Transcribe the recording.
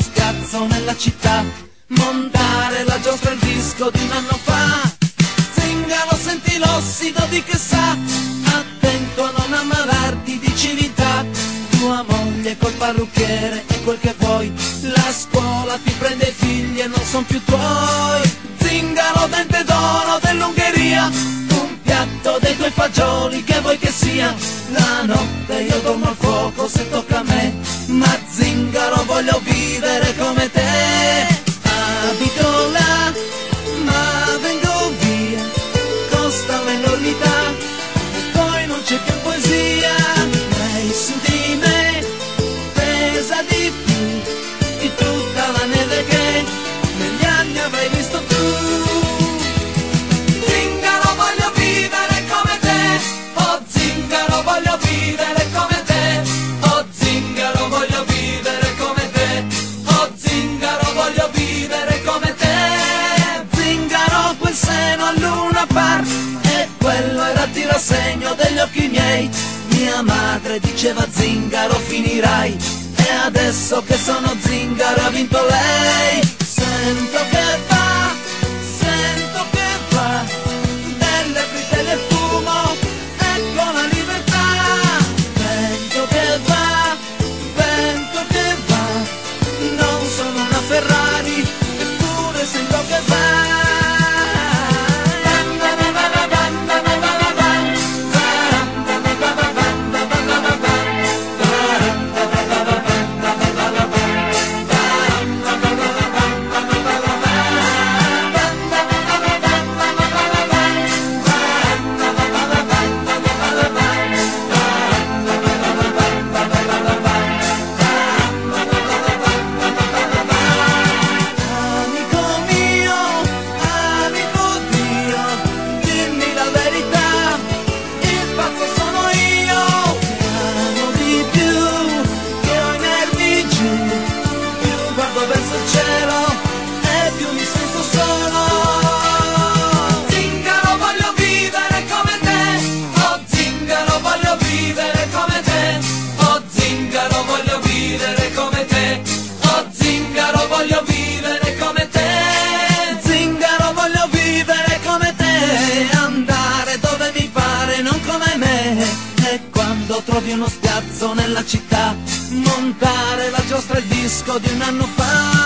spiazzo nella città, montare la giostra il disco di un anno fa. Zingaro senti l'ossido di che sa, attento a non ammalarti di civiltà. Tua moglie col parrucchiere e quel che vuoi, la scuola ti prende i figli e non son più tuoi. Zingaro dente d'oro dell'Ungheria, un piatto dei tuoi fagioli che vuoi che sia. La notte io dormo al fuoco se tocca pesa di più di tutta la neve che negli anni avrai visto tu. Zingaro voglio vivere come te, oh zingaro voglio vivere come te, oh zingaro voglio vivere come te, oh zingaro voglio vivere come te. Zingaro quel seno a luna par, e quello era tirasegno degli occhi miei. Mia madre diceva zingaro finirai, adesso che sono zingaro ha vinto lei. Sento che zingaro voglio vivere come te, oh zingaro voglio vivere come te, zingaro voglio vivere come te, andare dove mi pare, non come me, e quando trovi uno spiazzo nella città, montare la giostra il disco di un anno fa.